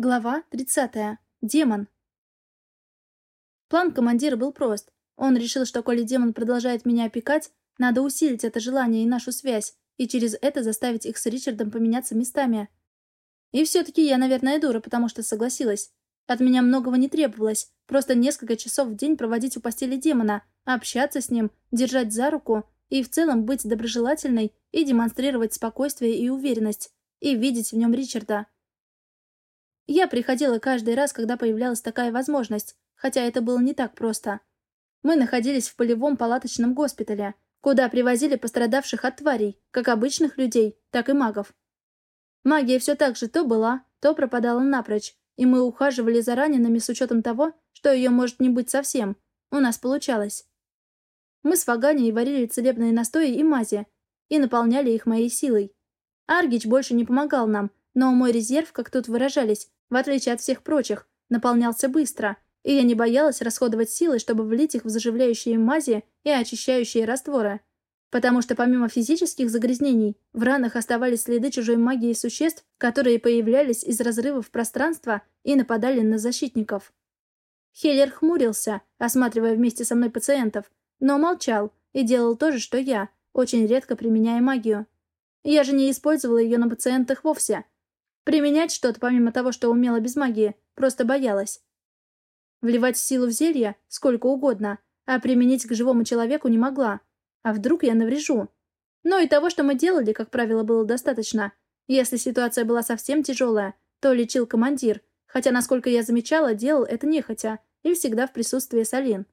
Глава 30. Демон. План командира был прост. Он решил, что коли демон продолжает меня опекать, надо усилить это желание и нашу связь, и через это заставить их с Ричардом поменяться местами. И все-таки я, наверное, дура, потому что согласилась. От меня многого не требовалось, просто несколько часов в день проводить у постели демона, общаться с ним, держать за руку и в целом быть доброжелательной и демонстрировать спокойствие и уверенность, и видеть в нем Ричарда. Я приходила каждый раз, когда появлялась такая возможность, хотя это было не так просто. Мы находились в полевом палаточном госпитале, куда привозили пострадавших от тварей, как обычных людей, так и магов. Магия все так же то была, то пропадала напрочь, и мы ухаживали за ранеными с учетом того, что ее может не быть совсем. У нас получалось. Мы с Ваганей варили целебные настои и мази, и наполняли их моей силой. Аргич больше не помогал нам, но мой резерв, как тут выражались, в отличие от всех прочих, наполнялся быстро, и я не боялась расходовать силы, чтобы влить их в заживляющие мази и очищающие растворы. Потому что помимо физических загрязнений, в ранах оставались следы чужой магии существ, которые появлялись из разрывов пространства и нападали на защитников. Хеллер хмурился, осматривая вместе со мной пациентов, но молчал и делал то же, что я, очень редко применяя магию. Я же не использовала ее на пациентах вовсе, Применять что-то, помимо того, что умела без магии, просто боялась. Вливать силу в зелье сколько угодно, а применить к живому человеку не могла. А вдруг я наврежу? Но и того, что мы делали, как правило, было достаточно. Если ситуация была совсем тяжелая, то лечил командир, хотя, насколько я замечала, делал это нехотя и всегда в присутствии Салин.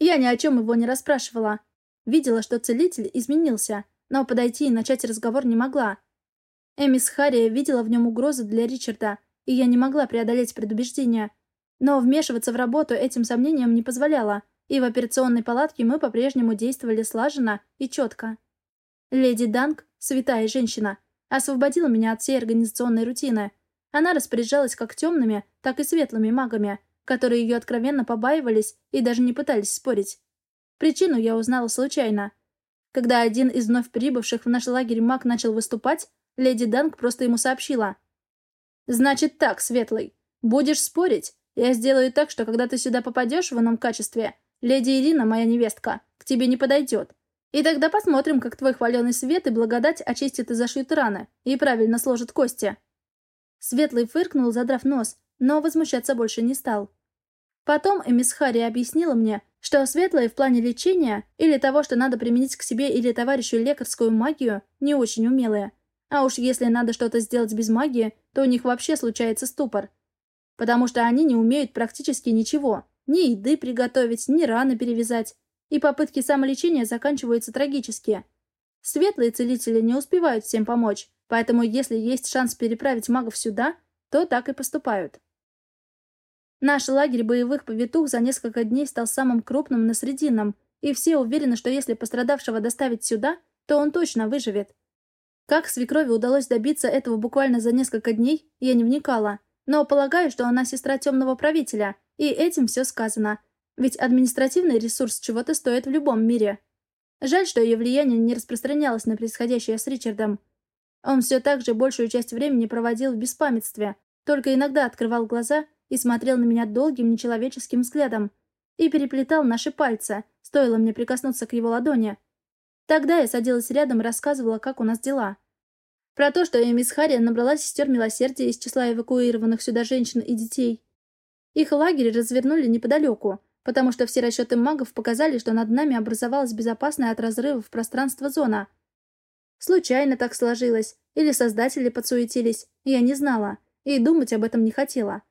Я ни о чем его не расспрашивала. Видела, что целитель изменился, но подойти и начать разговор не могла, Эмис Харри видела в нем угрозу для Ричарда, и я не могла преодолеть предубеждение. Но вмешиваться в работу этим сомнениям не позволяла, и в операционной палатке мы по-прежнему действовали слаженно и четко. Леди Данк, святая женщина, освободила меня от всей организационной рутины. Она распоряжалась как темными, так и светлыми магами, которые ее откровенно побаивались и даже не пытались спорить. Причину я узнала случайно. Когда один из вновь прибывших в наш лагерь маг начал выступать, Леди Данг просто ему сообщила. «Значит так, Светлый. Будешь спорить? Я сделаю так, что когда ты сюда попадешь в ином качестве, леди Ирина, моя невестка, к тебе не подойдет. И тогда посмотрим, как твой хваленый свет и благодать очистит и зашьют раны, и правильно сложат кости». Светлый фыркнул, задрав нос, но возмущаться больше не стал. Потом Эмис Харри объяснила мне, что светлые в плане лечения или того, что надо применить к себе или товарищу лекарскую магию, не очень умелые, а уж если надо что-то сделать без магии, то у них вообще случается ступор. Потому что они не умеют практически ничего. Ни еды приготовить, ни раны перевязать. И попытки самолечения заканчиваются трагически. Светлые целители не успевают всем помочь, поэтому если есть шанс переправить магов сюда, то так и поступают. Наш лагерь боевых повитух за несколько дней стал самым крупным на Срединном, и все уверены, что если пострадавшего доставить сюда, то он точно выживет. Как свекрови удалось добиться этого буквально за несколько дней, я не вникала. Но полагаю, что она сестра темного правителя, и этим все сказано. Ведь административный ресурс чего-то стоит в любом мире. Жаль, что ее влияние не распространялось на происходящее с Ричардом. Он все так же большую часть времени проводил в беспамятстве, только иногда открывал глаза и смотрел на меня долгим нечеловеческим взглядом. И переплетал наши пальцы, стоило мне прикоснуться к его ладони. Тогда я садилась рядом и рассказывала, как у нас дела. Про то, что мисс Харри набрала сестер милосердия из числа эвакуированных сюда женщин и детей. Их лагерь развернули неподалеку, потому что все расчеты магов показали, что над нами образовалась безопасная от разрывов пространства зона. Случайно так сложилось, или создатели подсуетились, я не знала, и думать об этом не хотела.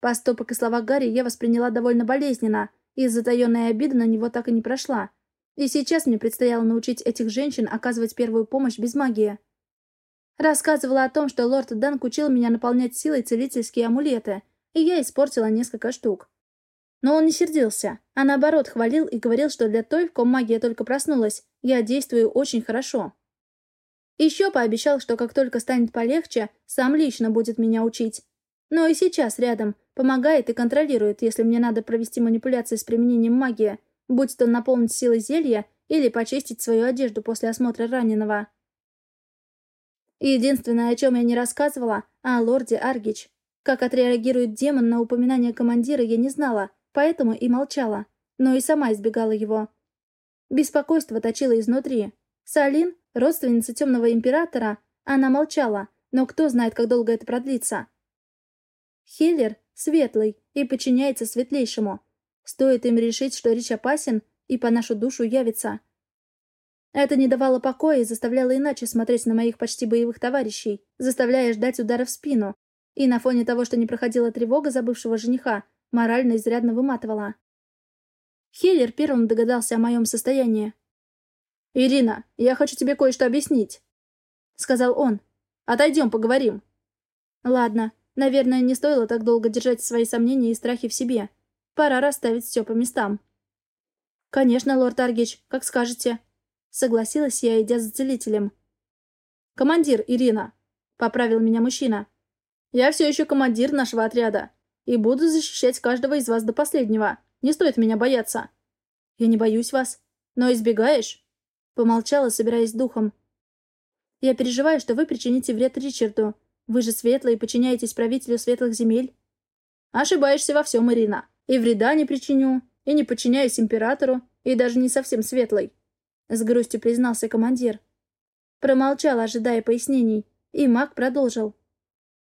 Поступок и слова Гарри я восприняла довольно болезненно, и затаенная обида на него так и не прошла. И сейчас мне предстояло научить этих женщин оказывать первую помощь без магии. Рассказывала о том, что лорд Данк учил меня наполнять силой целительские амулеты, и я испортила несколько штук. Но он не сердился, а наоборот хвалил и говорил, что для той, в ком магия только проснулась, я действую очень хорошо. Еще пообещал, что как только станет полегче, сам лично будет меня учить. Но и сейчас рядом, помогает и контролирует, если мне надо провести манипуляции с применением магии – будь то наполнить силой зелья или почистить свою одежду после осмотра раненого. Единственное, о чем я не рассказывала, о лорде Аргич. Как отреагирует демон на упоминание командира, я не знала, поэтому и молчала, но и сама избегала его. Беспокойство точило изнутри. Салин, родственница темного императора, она молчала, но кто знает, как долго это продлится. Хиллер светлый и подчиняется светлейшему. Стоит им решить, что Рич опасен, и по нашу душу явится. Это не давало покоя и заставляло иначе смотреть на моих почти боевых товарищей, заставляя ждать удара в спину. И на фоне того, что не проходила тревога за бывшего жениха, морально изрядно выматывала. Хиллер первым догадался о моем состоянии. «Ирина, я хочу тебе кое-что объяснить», — сказал он. «Отойдем, поговорим». «Ладно, наверное, не стоило так долго держать свои сомнения и страхи в себе. Пора расставить все по местам». «Конечно, лорд Аргич, как скажете», — согласилась я, идя за целителем. «Командир, Ирина», — поправил меня мужчина. «Я все еще командир нашего отряда и буду защищать каждого из вас до последнего. Не стоит меня бояться». «Я не боюсь вас. Но избегаешь?» Помолчала, собираясь духом. «Я переживаю, что вы причините вред Ричарду. Вы же светлые, подчиняетесь правителю светлых земель». «Ошибаешься во всем, Ирина. И вреда не причиню, и не подчиняюсь императору, и даже не совсем светлой», — с грустью признался командир. Промолчал, ожидая пояснений, и маг продолжил.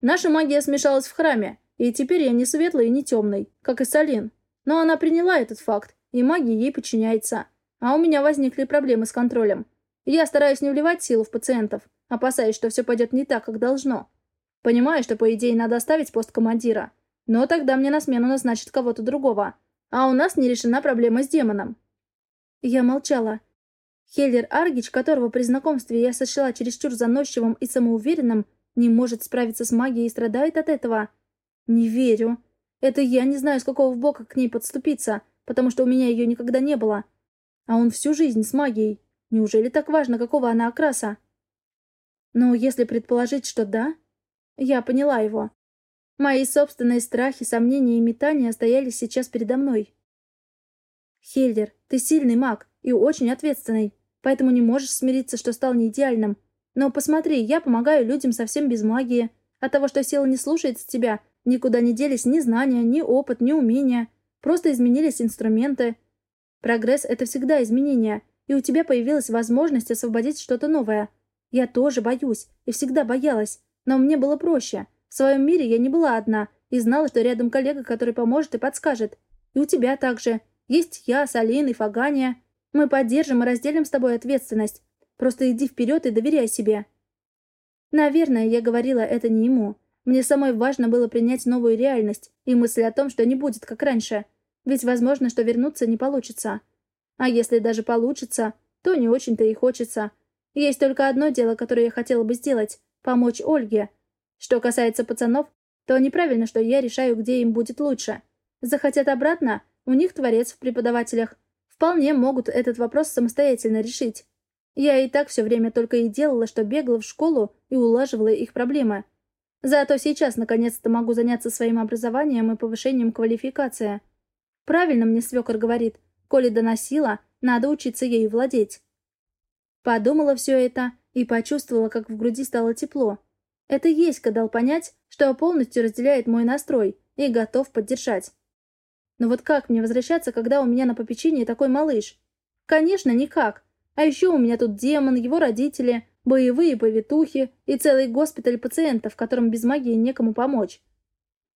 «Наша магия смешалась в храме, и теперь я не светлый и не темный, как и Салин. Но она приняла этот факт, и магия ей подчиняется. А у меня возникли проблемы с контролем. Я стараюсь не вливать силу в пациентов, опасаясь, что все пойдет не так, как должно. Понимаю, что, по идее, надо оставить пост командира. Но тогда мне на смену назначат кого-то другого. А у нас не решена проблема с демоном. Я молчала. Хеллер Аргич, которого при знакомстве я сочла чересчур заносчивым и самоуверенным, не может справиться с магией и страдает от этого. Не верю. Это я не знаю, с какого бока к ней подступиться, потому что у меня ее никогда не было. А он всю жизнь с магией. Неужели так важно, какого она окраса? Но если предположить, что да, я поняла его. Мои собственные страхи, сомнения и метания стояли сейчас передо мной. Хельдер, ты сильный маг и очень ответственный, поэтому не можешь смириться, что стал не идеальным. Но посмотри, я помогаю людям совсем без магии. От того, что сила не слушается тебя, никуда не делись ни знания, ни опыт, ни умения. Просто изменились инструменты. Прогресс — это всегда изменения, и у тебя появилась возможность освободить что-то новое. Я тоже боюсь, и всегда боялась, но мне было проще. В своем мире я не была одна, и знала, что рядом коллега, который поможет и подскажет. И у тебя также. Есть я, Салин и Фагания. Мы поддержим и разделим с тобой ответственность. Просто иди вперед и доверяй себе. Наверное, я говорила это не ему. Мне самой важно было принять новую реальность и мысль о том, что не будет как раньше. Ведь возможно, что вернуться не получится. А если даже получится, то не очень-то и хочется. Есть только одно дело, которое я хотела бы сделать — помочь Ольге. Что касается пацанов, то неправильно, что я решаю, где им будет лучше. Захотят обратно, у них творец в преподавателях. Вполне могут этот вопрос самостоятельно решить. Я и так все время только и делала, что бегала в школу и улаживала их проблемы. Зато сейчас наконец-то могу заняться своим образованием и повышением квалификации. Правильно мне свекор говорит, коли доносила, надо учиться ею владеть. Подумала все это и почувствовала, как в груди стало тепло. Это Еська дал понять, что полностью разделяет мой настрой и готов поддержать. Но вот как мне возвращаться, когда у меня на попечении такой малыш? Конечно, никак. А еще у меня тут демон, его родители, боевые повитухи и целый госпиталь пациентов, которым без магии некому помочь.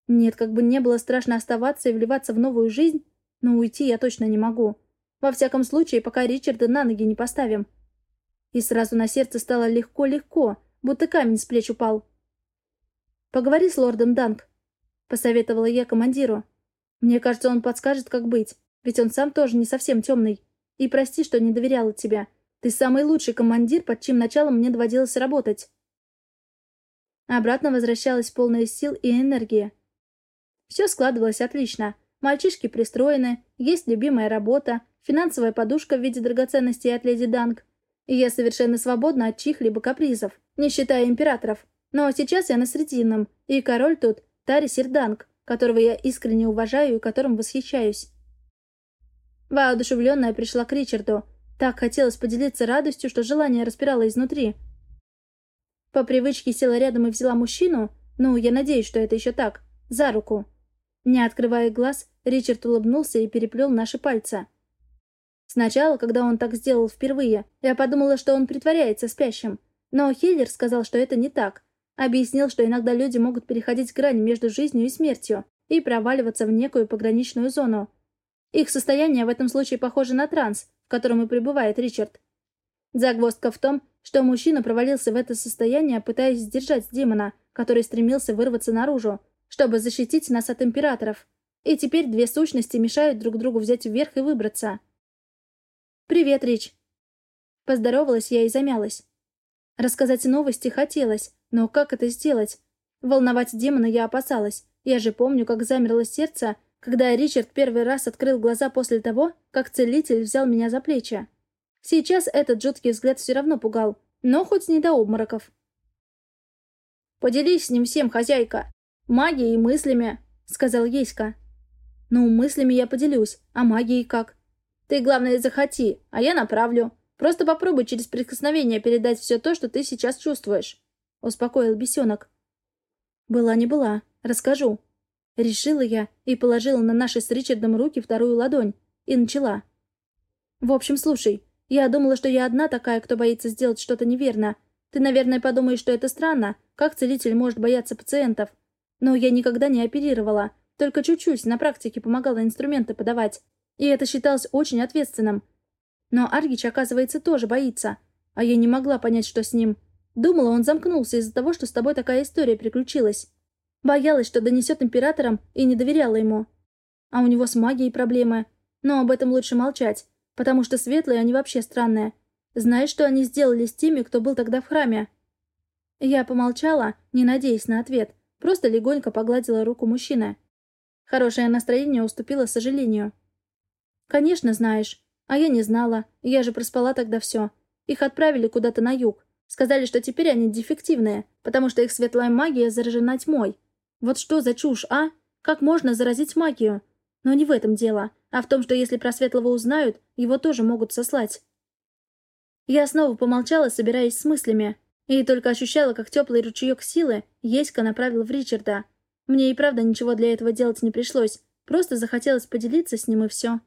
Нет, как бы не было страшно оставаться и вливаться в новую жизнь, но уйти я точно не могу. Во всяком случае, пока Ричарда на ноги не поставим. И сразу на сердце стало легко-легко, будто камень с плеч упал. «Поговори с лордом Данк», — посоветовала я командиру. «Мне кажется, он подскажет, как быть, ведь он сам тоже не совсем темный. И прости, что не доверяла тебе. Ты самый лучший командир, под чьим началом мне доводилось работать». Обратно возвращалась полная сил и энергии. Все складывалось отлично. Мальчишки пристроены, есть любимая работа, финансовая подушка в виде драгоценностей от леди Данг. И я совершенно свободна от чьих-либо капризов, не считая императоров. Но сейчас я на Срединном, и король тут Тари Серданг, которого я искренне уважаю и которым восхищаюсь. Воодушевленная пришла к Ричарду. Так хотелось поделиться радостью, что желание распирало изнутри. По привычке села рядом и взяла мужчину, Ну, я надеюсь, что это еще так. За руку. Не открывая глаз, Ричард улыбнулся и переплел наши пальцы. Сначала, когда он так сделал впервые, я подумала, что он притворяется спящим. Но Хиллер сказал, что это не так. Объяснил, что иногда люди могут переходить грань между жизнью и смертью и проваливаться в некую пограничную зону. Их состояние в этом случае похоже на транс, в котором и пребывает Ричард. Загвоздка в том, что мужчина провалился в это состояние, пытаясь сдержать демона, который стремился вырваться наружу, чтобы защитить нас от императоров. И теперь две сущности мешают друг другу взять вверх и выбраться. «Привет, Рич!» Поздоровалась я и замялась. Рассказать новости хотелось, но как это сделать? Волновать демона я опасалась. Я же помню, как замерло сердце, когда Ричард первый раз открыл глаза после того, как целитель взял меня за плечи. Сейчас этот жуткий взгляд все равно пугал, но хоть не до обмороков. «Поделись с ним всем, хозяйка! Магией и мыслями!» — сказал Еська. «Ну, мыслями я поделюсь, а магией как?» Ты, главное, захоти, а я направлю. Просто попробуй через прикосновение передать все то, что ты сейчас чувствуешь», — успокоил бесенок. «Была не была. Расскажу». Решила я и положила на наши с Ричардом руки вторую ладонь. И начала. «В общем, слушай, я думала, что я одна такая, кто боится сделать что-то неверно. Ты, наверное, подумаешь, что это странно. Как целитель может бояться пациентов? Но я никогда не оперировала. Только чуть-чуть на практике помогала инструменты подавать и это считалось очень ответственным. Но Аргич, оказывается, тоже боится, а я не могла понять, что с ним. Думала, он замкнулся из-за того, что с тобой такая история приключилась. Боялась, что донесет императорам, и не доверяла ему. А у него с магией проблемы. Но об этом лучше молчать, потому что светлые они вообще странные. Знаешь, что они сделали с теми, кто был тогда в храме?» Я помолчала, не надеясь на ответ, просто легонько погладила руку мужчины. Хорошее настроение уступило сожалению. «Конечно знаешь. А я не знала. Я же проспала тогда все. Их отправили куда-то на юг. Сказали, что теперь они дефективные, потому что их светлая магия заражена тьмой. Вот что за чушь, а? Как можно заразить магию? Но не в этом дело, а в том, что если про Светлого узнают, его тоже могут сослать. Я снова помолчала, собираясь с мыслями, и только ощущала, как теплый ручеек силы Еська направил в Ричарда. Мне и правда ничего для этого делать не пришлось, просто захотелось поделиться с ним и все.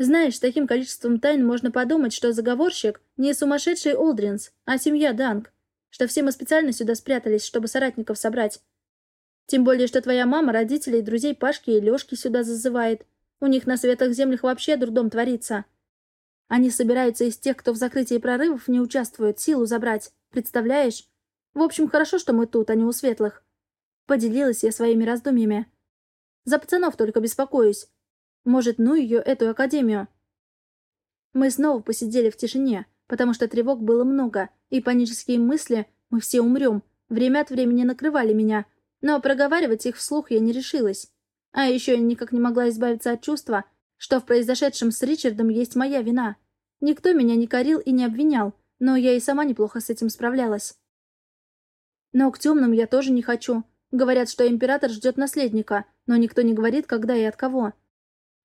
Знаешь, таким количеством тайн можно подумать, что заговорщик не сумасшедший Олдринс, а семья Данг, что все мы специально сюда спрятались, чтобы соратников собрать. Тем более, что твоя мама родителей, друзей Пашки и Лёшки сюда зазывает. У них на светлых землях вообще дурдом творится. Они собираются из тех, кто в закрытии прорывов не участвует, силу забрать. Представляешь? В общем, хорошо, что мы тут, а не у светлых. Поделилась я своими раздумьями. За пацанов только беспокоюсь. Может, ну ее, эту академию? Мы снова посидели в тишине, потому что тревог было много, и панические мысли «мы все умрем» время от времени накрывали меня, но проговаривать их вслух я не решилась. А еще я никак не могла избавиться от чувства, что в произошедшем с Ричардом есть моя вина. Никто меня не корил и не обвинял, но я и сама неплохо с этим справлялась. Но к темным я тоже не хочу. Говорят, что император ждет наследника, но никто не говорит, когда и от кого.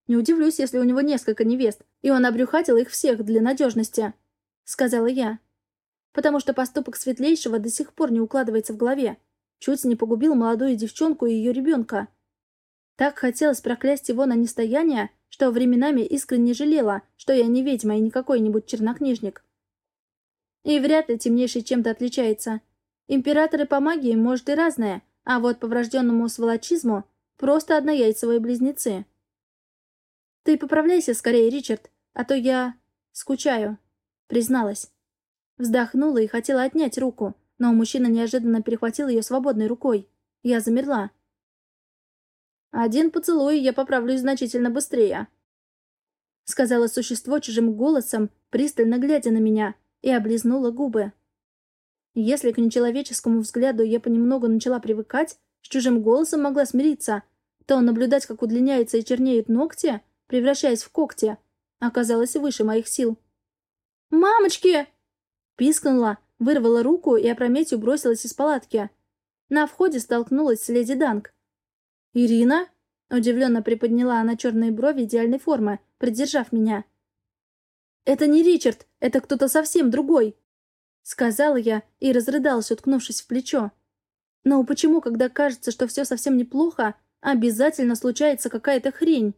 Не удивлюсь, если у него несколько невест, и он обрюхатил их всех для надежности», — сказала я. «Потому что поступок Светлейшего до сих пор не укладывается в голове. Чуть не погубил молодую девчонку и ее ребенка. Так хотелось проклясть его на нестояние, что временами искренне жалела, что я не ведьма и не какой-нибудь чернокнижник. И вряд ли темнейший чем-то отличается. Императоры по магии, может, и разные, а вот по врожденному сволочизму просто однояйцевые близнецы. «Ты поправляйся скорее, Ричард, а то я... скучаю», — призналась. Вздохнула и хотела отнять руку, но мужчина неожиданно перехватил ее свободной рукой. Я замерла. «Один поцелуй, я поправлюсь значительно быстрее», — сказала существо чужим голосом, пристально глядя на меня, и облизнула губы. Если к нечеловеческому взгляду я понемногу начала привыкать, с чужим голосом могла смириться, то наблюдать, как удлиняются и чернеют ногти, превращаясь в когти, оказалась выше моих сил. «Мамочки!» Пискнула, вырвала руку и опрометью бросилась из палатки. На входе столкнулась с леди Данг. «Ирина?» — удивленно приподняла она черные брови идеальной формы, придержав меня. «Это не Ричард, это кто-то совсем другой!» Сказала я и разрыдалась, уткнувшись в плечо. Но почему, когда кажется, что все совсем неплохо, обязательно случается какая-то хрень?